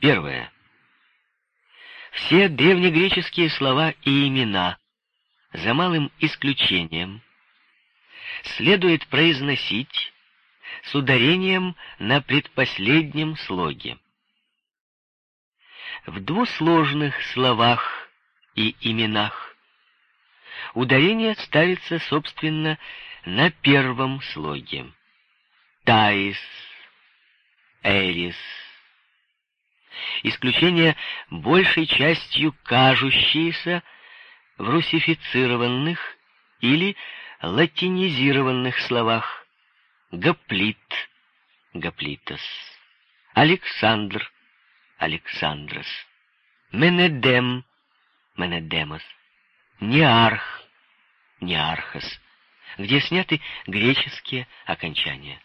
Первое. Все древнегреческие слова и имена, за малым исключением, следует произносить с ударением на предпоследнем слоге. В двусложных словах и именах ударение ставится, собственно, на первом слоге. Таис, Эрис. Исключение большей частью кажущиеся в русифицированных или латинизированных словах. Гоплит, Гоплитос, Александр, Александрос, Менедем, Менедемос, Неарх, Неархос, где сняты греческие окончания.